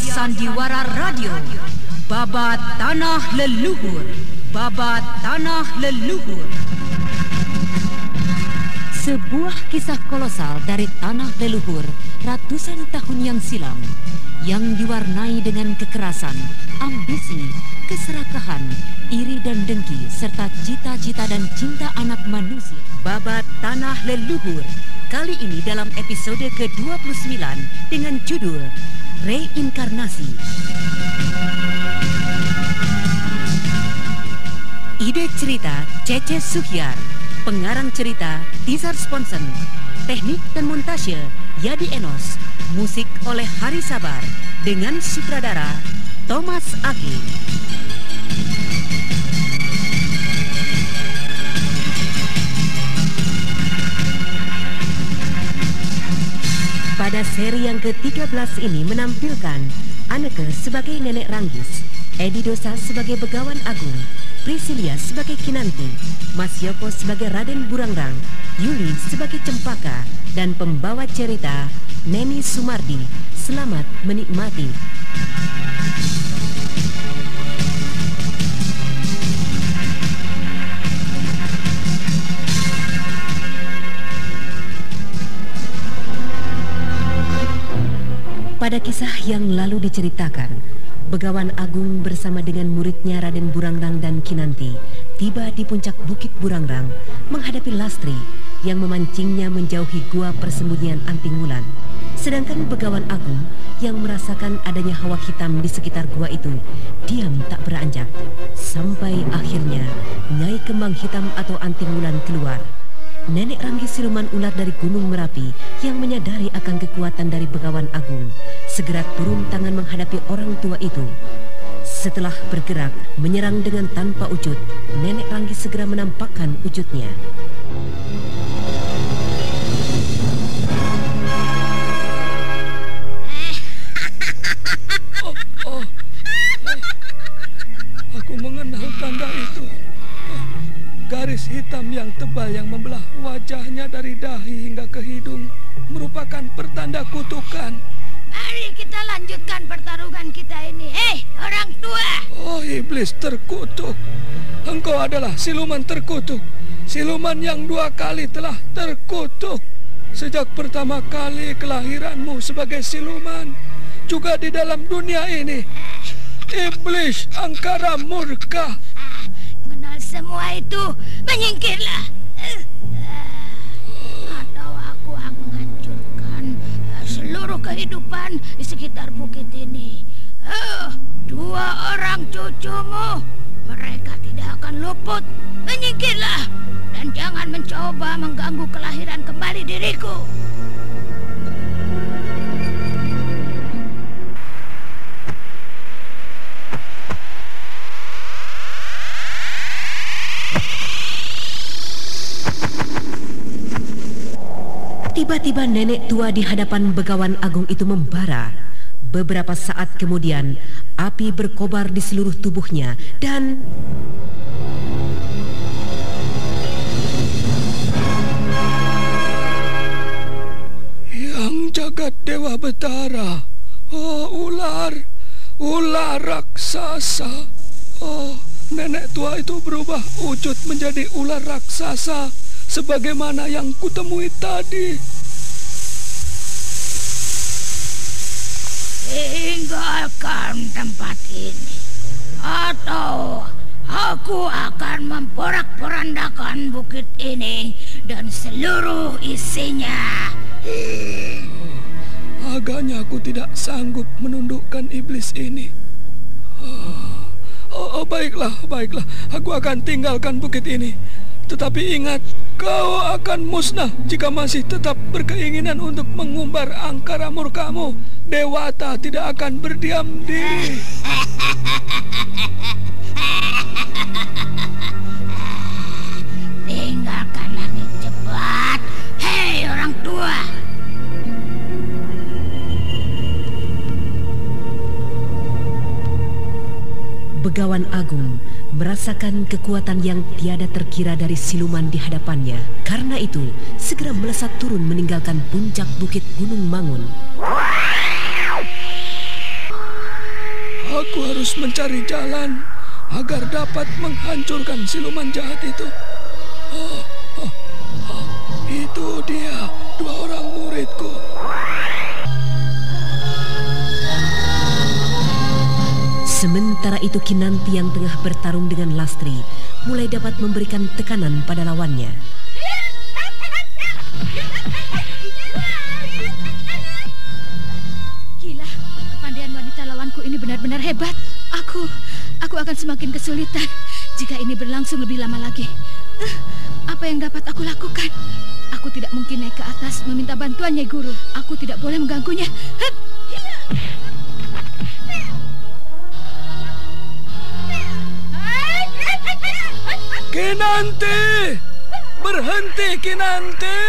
serial Sandiwara Radio. Babat Tanah Leluhur. Babat Tanah Leluhur. Sebuah kisah kolosal dari tanah leluhur ratusan tahun yang silam yang diwarnai dengan kekerasan, ambisi, keserakahan, iri dan dengki serta cita-cita dan cinta anak manusia. Babat Tanah Leluhur. Kali ini dalam episode ke-29 dengan judul Reinkarnasi. Ide cerita Cece Suhyar, pengarang cerita Tizar Sponsen, teknik dan montase Yadi Enos, musik oleh Hari Sabar dengan sutradara Thomas Aki. Pada seri yang ke-13 ini menampilkan Anneke sebagai Nenek Ranggis, Edi Dosa sebagai Begawan Agung, Priscilia sebagai Kinanti, Mas Yoko sebagai Raden Burangrang, Yuli sebagai Cempaka, dan pembawa cerita Neni Sumardi. Selamat menikmati. Pada kisah yang lalu diceritakan, Begawan Agung bersama dengan muridnya Raden Burangrang dan Kinanti tiba di puncak Bukit Burangrang menghadapi Lastri yang memancingnya menjauhi gua persembunyian Anting Wulan. Sedangkan Begawan Agung yang merasakan adanya hawa hitam di sekitar gua itu diam tak beranjak sampai akhirnya Nyai Kembang Hitam atau Anting Wulan keluar. Nenek Ranggi siluman ular dari Gunung Merapi yang menyadari akan kekuatan dari Begawan Agung segera turun tangan menghadapi orang tua itu. Setelah bergerak menyerang dengan tanpa wujud, Nenek Ranggi segera menampakkan wujudnya. Yang tebal yang membelah wajahnya dari dahi hingga ke hidung merupakan pertanda kutukan. Mari kita lanjutkan pertarungan kita ini. Hei, orang tua! Oh, iblis terkutuk. Engkau adalah siluman terkutuk. Siluman yang dua kali telah terkutuk. Sejak pertama kali kelahiranmu sebagai siluman. Juga di dalam dunia ini. Iblis angkara murka semua itu menyingkirlah. Atau aku akan menghancurkan seluruh kehidupan di sekitar bukit ini. Dua orang cucumu, mereka tidak akan luput. Menyingkirlah dan jangan mencoba mengganggu kelahiran kembali diriku. Tiba-tiba nenek tua di hadapan Begawan Agung itu membara. Beberapa saat kemudian, api berkobar di seluruh tubuhnya dan... Yang jagat Dewa Betara. Oh, ular. Ular raksasa. Oh, nenek tua itu berubah wujud menjadi ular raksasa sebagaimana yang kutemui tadi. Tinggalkan tempat ini, atau aku akan memporak-porandakan bukit ini dan seluruh isinya. Oh, agaknya aku tidak sanggup menundukkan iblis ini. Oh, oh, baiklah, baiklah. Aku akan tinggalkan bukit ini. Tetapi ingat, kau akan musnah jika masih tetap berkeinginan untuk mengumbar angkara murkamu. Dewata tidak akan berdiam diri. merasakan kekuatan yang tiada terkira dari siluman di hadapannya. Karena itu, segera melesat turun meninggalkan puncak bukit Gunung Mangun. Aku harus mencari jalan agar dapat menghancurkan siluman jahat itu. Oh, oh, oh, itu dia dua orang muridku. Sementara itu Kinanti yang tengah bertarung dengan Lastri mulai dapat memberikan tekanan pada lawannya. Gila, kepandaian wanita lawanku ini benar-benar hebat. Aku, aku akan semakin kesulitan jika ini berlangsung lebih lama lagi. Uh, apa yang dapat aku lakukan? Aku tidak mungkin naik ke atas meminta bantuan Nyai Guru. Aku tidak boleh mengganggunya. Hup! Kinanti! Berhenti, Kinanti!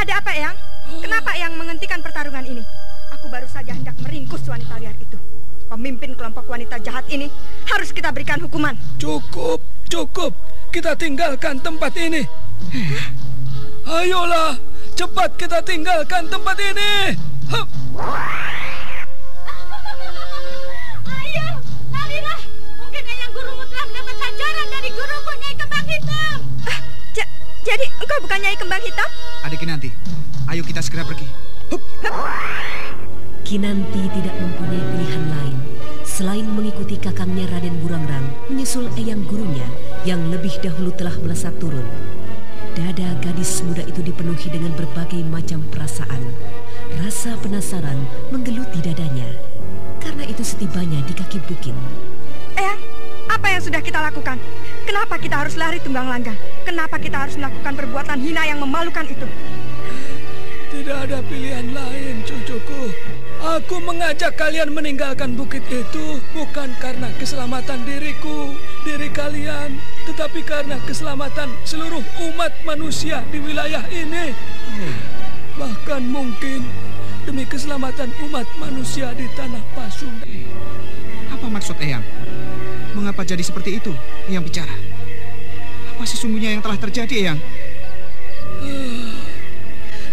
Ada apa, Eyang? Kenapa Eyang menghentikan pertarungan ini? Aku baru saja hendak meringkus wanita liar itu. Pemimpin kelompok wanita jahat ini harus kita berikan hukuman. Cukup, cukup. Kita tinggalkan tempat ini. Ayolah, cepat kita tinggalkan tempat ini. Hup. Jadi engkau bukan Nyai Kembang Hitam? Adik Kinanti, ayo kita segera pergi. Hup. Kinanti tidak mempunyai pilihan lain selain mengikuti kakangnya Raden Burangrang menyusul eyang gurunya yang lebih dahulu telah melesat turun. Dada gadis muda itu dipenuhi dengan berbagai macam perasaan. Rasa penasaran menggeluti dadanya. Karena itu setibanya di kaki bukit. Apa yang sudah kita lakukan? Kenapa kita harus lari tunggang langgang? Kenapa kita harus melakukan perbuatan hina yang memalukan itu? Tidak ada pilihan lain, cucuku. Aku mengajak kalian meninggalkan bukit itu bukan karena keselamatan diriku, diri kalian, tetapi karena keselamatan seluruh umat manusia di wilayah ini. Bahkan mungkin demi keselamatan umat manusia di tanah Pasundan. Apa maksud Eyang? Mengapa jadi seperti itu yang bicara? Apa sesungguhnya yang telah terjadi, Eyang?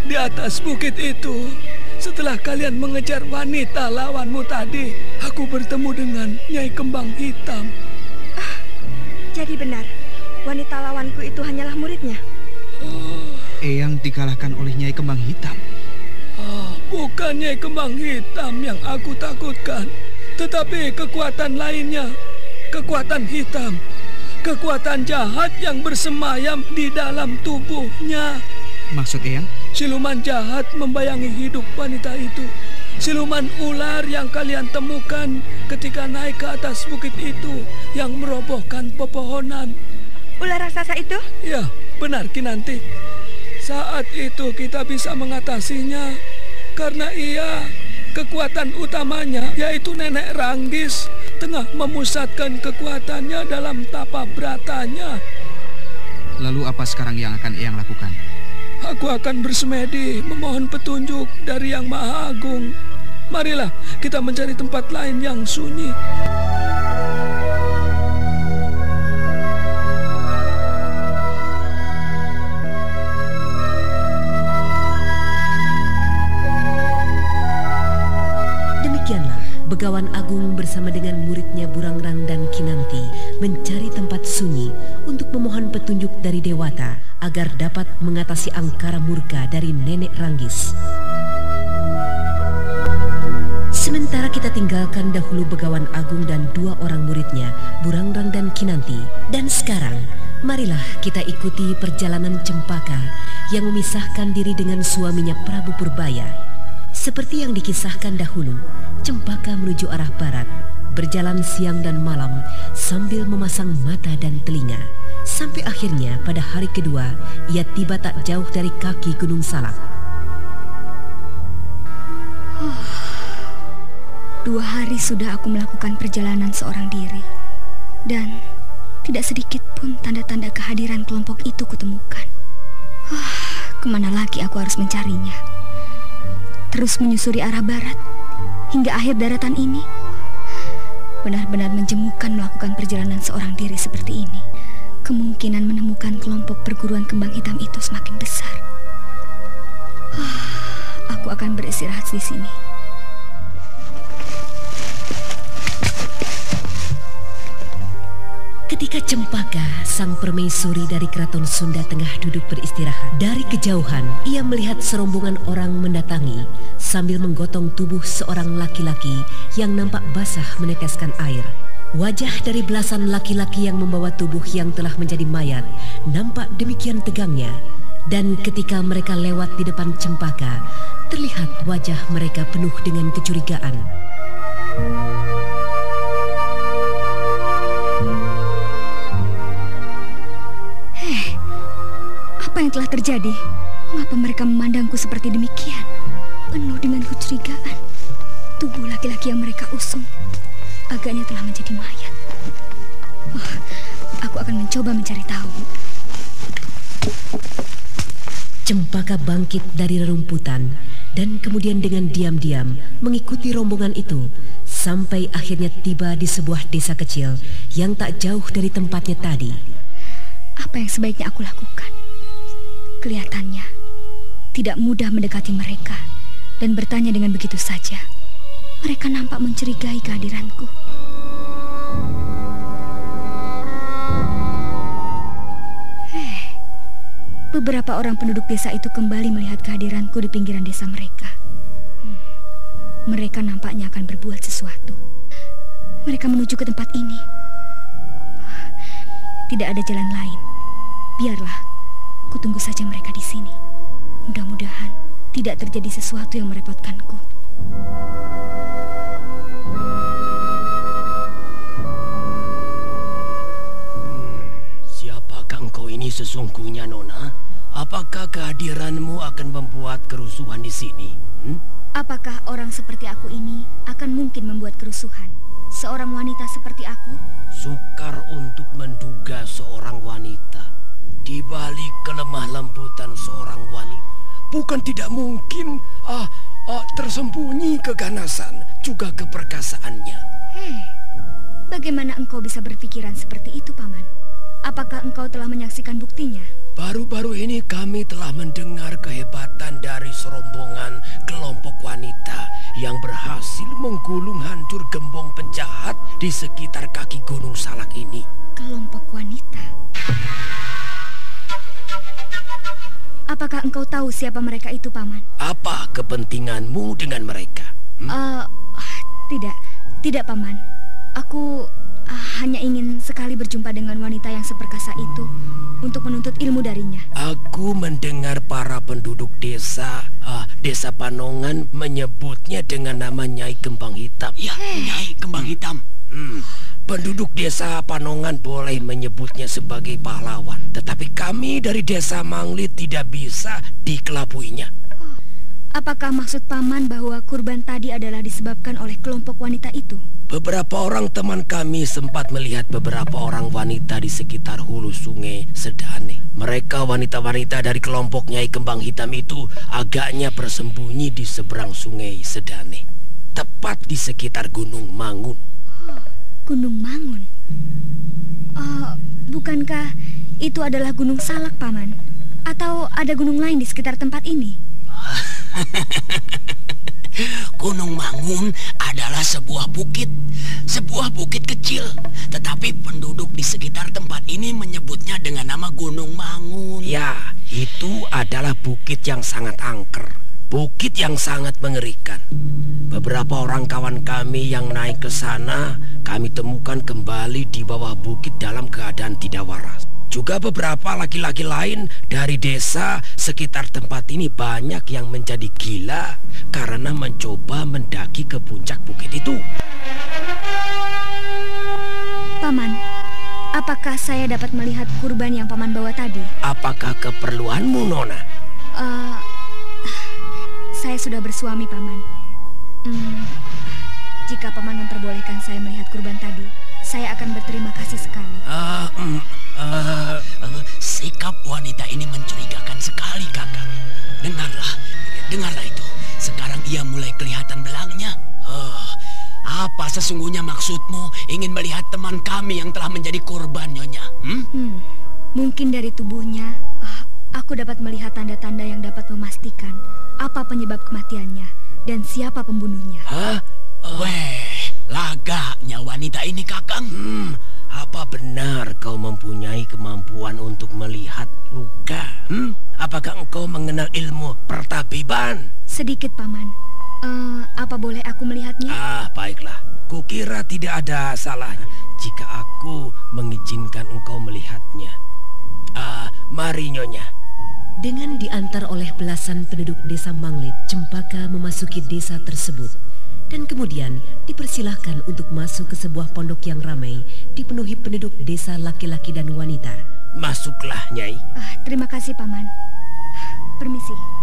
Di atas bukit itu, setelah kalian mengejar wanita lawanmu tadi, aku bertemu dengan Nyai Kembang Hitam. Ah, jadi benar, wanita lawanku itu hanyalah muridnya. Oh. Eyang dikalahkan oleh Nyai Kembang Hitam. Oh, bukan Nyai Kembang Hitam yang aku takutkan, tetapi kekuatan lainnya kekuatan hitam, kekuatan jahat yang bersemayam di dalam tubuhnya. Maksud Eyang? Siluman jahat membayangi hidup wanita itu. Siluman ular yang kalian temukan ketika naik ke atas bukit itu yang merobohkan pepohonan. Ular raksasa itu? Ya, benar Kinanti. Saat itu kita bisa mengatasinya karena ia kekuatan utamanya yaitu nenek Ranggis tengah memusatkan kekuatannya dalam tapa beratanya. Lalu apa sekarang yang akan Eyang lakukan? Aku akan bersemedi memohon petunjuk dari Yang Maha Agung. Marilah kita mencari tempat lain yang sunyi. Begawan Agung bersama dengan muridnya Burangrang dan Kinanti mencari tempat sunyi untuk memohon petunjuk dari Dewata agar dapat mengatasi angkara murka dari Nenek Ranggis. Sementara kita tinggalkan dahulu Begawan Agung dan dua orang muridnya, Burangrang dan Kinanti. Dan sekarang, marilah kita ikuti perjalanan Cempaka yang memisahkan diri dengan suaminya Prabu Purbaya. Seperti yang dikisahkan dahulu, Cempaka menuju arah barat, berjalan siang dan malam sambil memasang mata dan telinga. Sampai akhirnya pada hari kedua, ia tiba tak jauh dari kaki Gunung Salak. Dua hari sudah aku melakukan perjalanan seorang diri. Dan tidak sedikit pun tanda-tanda kehadiran kelompok itu kutemukan. Oh, ke mana lagi aku harus mencarinya? Terus menyusuri arah barat hingga akhir daratan ini. Benar-benar menjemukan melakukan perjalanan seorang diri seperti ini. Kemungkinan menemukan kelompok perguruan kembang hitam itu semakin besar. Aku akan beristirahat di sini. Ketika Cempaka, sang permaisuri dari keraton Sunda tengah duduk beristirahat, dari kejauhan ia melihat serombongan orang mendatangi sambil menggotong tubuh seorang laki-laki yang nampak basah meneteskan air. Wajah dari belasan laki-laki yang membawa tubuh yang telah menjadi mayat nampak demikian tegangnya. Dan ketika mereka lewat di depan Cempaka, terlihat wajah mereka penuh dengan kecurigaan. Apa yang telah terjadi? Mengapa mereka memandangku seperti demikian? Penuh dengan kecurigaan. Tubuh laki-laki yang mereka usung agaknya telah menjadi mayat. Oh, aku akan mencoba mencari tahu. Cempaka bangkit dari rerumputan dan kemudian dengan diam-diam mengikuti rombongan itu sampai akhirnya tiba di sebuah desa kecil yang tak jauh dari tempatnya tadi. Apa yang sebaiknya aku lakukan? Kelihatannya tidak mudah mendekati mereka dan bertanya dengan begitu saja. Mereka nampak mencurigai kehadiranku. Hei, beberapa orang penduduk desa itu kembali melihat kehadiranku di pinggiran desa mereka. Hmm, mereka nampaknya akan berbuat sesuatu. Mereka menuju ke tempat ini. Tidak ada jalan lain. Biarlah Kutunggu saja mereka di sini. Mudah-mudahan tidak terjadi sesuatu yang merepotkanku. Hmm, siapakah engkau ini sesungguhnya, Nona? Apakah kehadiranmu akan membuat kerusuhan di sini? Hmm? Apakah orang seperti aku ini akan mungkin membuat kerusuhan? Seorang wanita seperti aku? Sukar untuk menduga seorang wanita di balik kelemah lembutan seorang wanita, bukan tidak mungkin ah, ah tersembunyi keganasan juga keperkasaannya. Hei, bagaimana engkau bisa berpikiran seperti itu, Paman? Apakah engkau telah menyaksikan buktinya? Baru-baru ini kami telah mendengar kehebatan dari serombongan kelompok wanita yang berhasil menggulung hancur gembong penjahat di sekitar kaki Gunung Salak ini. Kelompok wanita? Apakah engkau tahu siapa mereka itu, Paman? Apa kepentinganmu dengan mereka? Hmm? Uh, tidak, tidak, Paman. Aku uh, hanya ingin sekali berjumpa dengan wanita yang seperkasa itu untuk menuntut ilmu darinya. Aku mendengar para penduduk desa, uh, desa Panongan menyebutnya dengan nama Nyai Kembang Hitam. Ya, Nyai Kembang Hitam. Hmm. Penduduk desa Panongan boleh menyebutnya sebagai pahlawan, tetapi kami dari desa Manglit tidak bisa dikelabuinya. apakah maksud paman bahwa kurban tadi adalah disebabkan oleh kelompok wanita itu? Beberapa orang teman kami sempat melihat beberapa orang wanita di sekitar hulu sungai Sedane. Mereka wanita-wanita dari kelompok Nyai Kembang Hitam itu agaknya bersembunyi di seberang sungai Sedane, tepat di sekitar Gunung Mangun. Gunung Mangun. Uh, bukankah itu adalah Gunung Salak, Paman? Atau ada gunung lain di sekitar tempat ini? gunung Mangun adalah sebuah bukit, sebuah bukit kecil. Tetapi penduduk di sekitar tempat ini menyebutnya dengan nama Gunung Mangun. Ya, itu adalah bukit yang sangat angker. Bukit yang sangat mengerikan. Beberapa orang kawan kami yang naik ke sana, kami temukan kembali di bawah bukit dalam keadaan tidak waras. Juga beberapa laki-laki lain dari desa sekitar tempat ini banyak yang menjadi gila karena mencoba mendaki ke puncak bukit itu. Paman, apakah saya dapat melihat kurban yang paman bawa tadi? Apakah keperluanmu, Nona? Uh, saya sudah bersuami, Paman. Hmm, jika Paman memperbolehkan saya melihat kurban tadi, saya akan berterima kasih sekali. Uh, um, uh, uh, sikap wanita ini mencurigakan sekali, kakak. Dengarlah, dengarlah itu. Sekarang ia mulai kelihatan belangnya. Uh, apa sesungguhnya maksudmu ingin melihat teman kami yang telah menjadi korban, Nyonya? Hmm? Hmm, mungkin dari tubuhnya, uh, aku dapat melihat tanda-tanda yang dapat memastikan apa penyebab kematiannya dan siapa pembunuhnya. Hah? Uh. Weh, lagaknya wanita ini kakang. Hmm, apa benar kau mempunyai kemampuan untuk melihat luka? Hmm? Apakah engkau mengenal ilmu pertabiban? Sedikit, Paman. Uh, apa boleh aku melihatnya? Ah, baiklah. Kukira tidak ada salahnya jika aku mengizinkan engkau melihatnya. Ah, mari Nyonya. Dengan diantar oleh belasan penduduk desa Manglit, Cempaka memasuki desa tersebut dan kemudian dipersilahkan untuk masuk ke sebuah pondok yang ramai dipenuhi penduduk desa laki-laki dan wanita. Masuklah, Nyai. Uh, terima kasih, Paman. Permisi.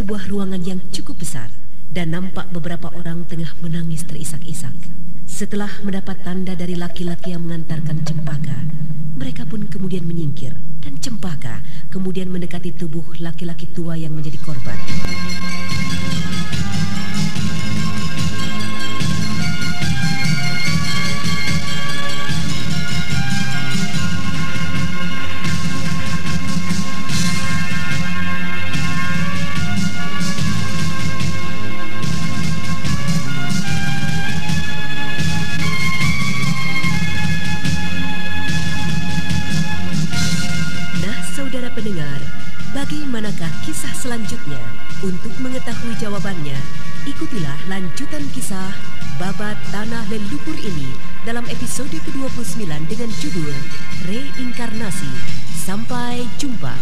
Sebuah ruangan yang cukup besar dan nampak beberapa orang tengah menangis terisak-isak. Setelah mendapat tanda dari laki-laki yang mengantarkan Cempaka, mereka pun kemudian menyingkir dan Cempaka kemudian mendekati tubuh laki-laki tua yang menjadi korban. Kisah Babat Tanah Leluhur ini dalam episode ke-29 dengan judul Reinkarnasi. Sampai jumpa.